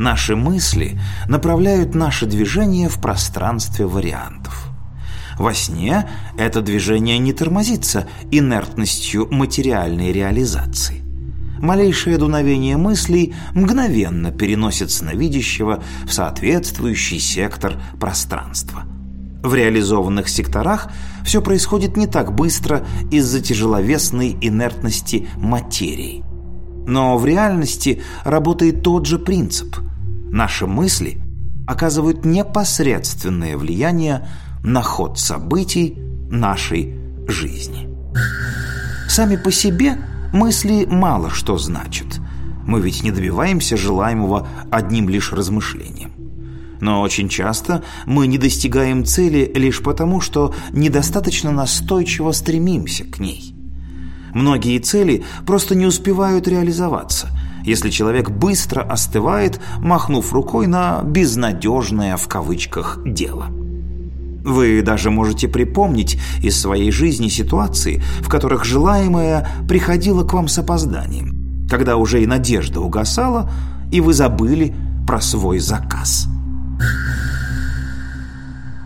Наши мысли направляют наше движение в пространстве вариантов. Во сне это движение не тормозится инертностью материальной реализации. Малейшее дуновение мыслей мгновенно переносит сновидящего в соответствующий сектор пространства. В реализованных секторах все происходит не так быстро из-за тяжеловесной инертности материи. Но в реальности работает тот же принцип. Наши мысли оказывают непосредственное влияние на ход событий нашей жизни. Сами по себе мысли мало что значат. Мы ведь не добиваемся желаемого одним лишь размышлением. Но очень часто мы не достигаем цели лишь потому, что недостаточно настойчиво стремимся к ней. Многие цели просто не успевают реализоваться, если человек быстро остывает, махнув рукой на «безнадежное» в кавычках дело. Вы даже можете припомнить из своей жизни ситуации, в которых желаемое приходило к вам с опозданием, когда уже и надежда угасала, и вы забыли про свой заказ.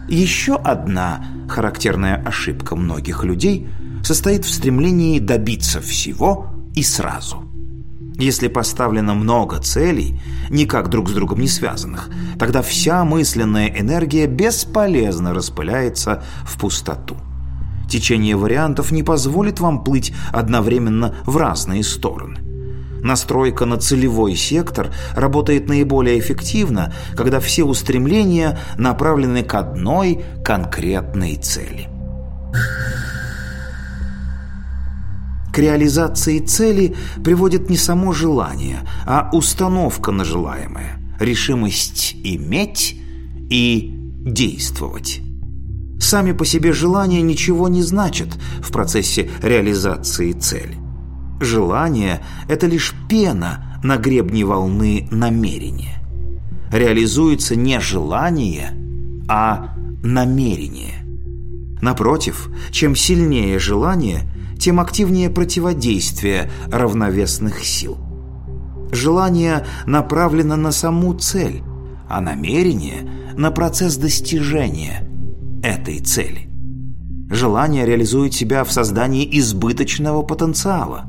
Еще одна характерная ошибка многих людей состоит в стремлении добиться всего и сразу. Если поставлено много целей, никак друг с другом не связанных, тогда вся мысленная энергия бесполезно распыляется в пустоту. Течение вариантов не позволит вам плыть одновременно в разные стороны. Настройка на целевой сектор работает наиболее эффективно, когда все устремления направлены к одной конкретной цели. К реализации цели приводит не само желание, а установка на желаемое, решимость иметь и действовать. Сами по себе желания ничего не значат в процессе реализации цели. Желание – это лишь пена на гребне волны намерения. Реализуется не желание, а намерение. Напротив, чем сильнее желание – тем активнее противодействие равновесных сил. Желание направлено на саму цель, а намерение – на процесс достижения этой цели. Желание реализует себя в создании избыточного потенциала.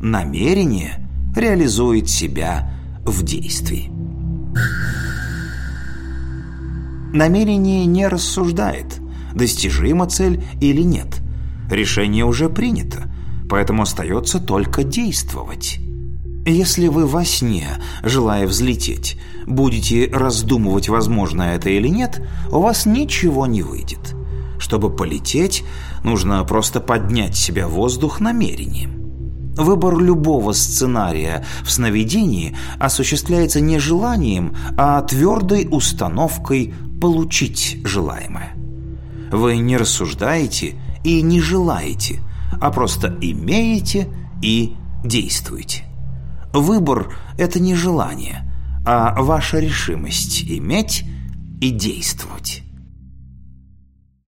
Намерение реализует себя в действии. Намерение не рассуждает, достижима цель или нет – Решение уже принято, поэтому остается только действовать. Если вы во сне, желая взлететь, будете раздумывать, возможно это или нет, у вас ничего не выйдет. Чтобы полететь, нужно просто поднять себя в воздух намерением. Выбор любого сценария в сновидении осуществляется не желанием, а твердой установкой получить желаемое. Вы не рассуждаете и не желаете, а просто имеете и действуете. Выбор – это не желание, а ваша решимость иметь и действовать.